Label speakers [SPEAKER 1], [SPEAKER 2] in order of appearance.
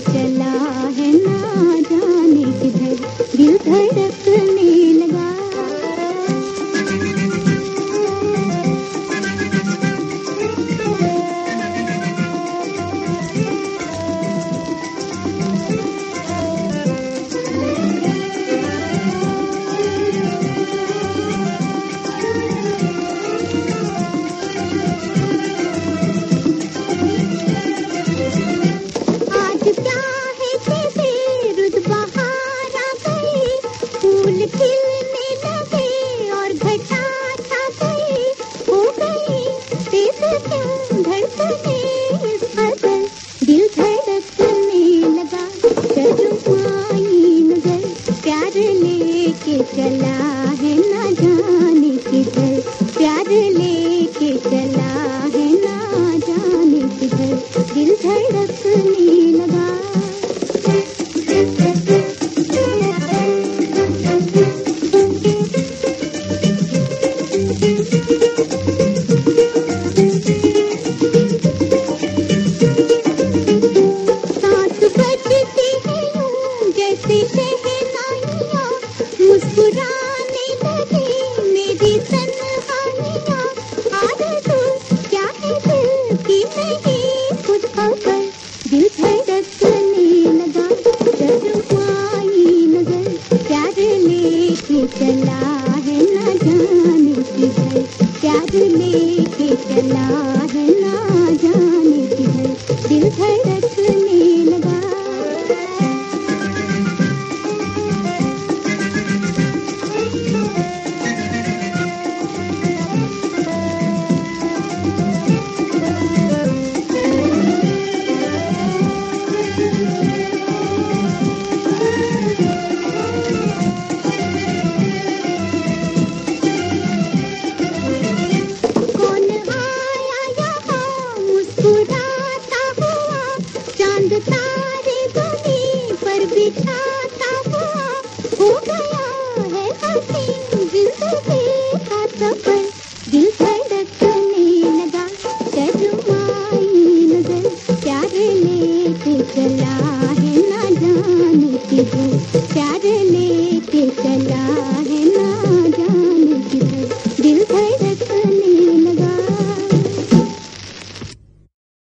[SPEAKER 1] चला है ना जाने किधर दिल धड़कने चला चला है न जाने किधर प्यार लेके चला है सारे गमी पर बिठाता वो हो गया है हसीन ज़िंदगी का सफ़र दिल धड़कने लगा शर्माई नज़र, प्यार लेके चला है ना जाने किधर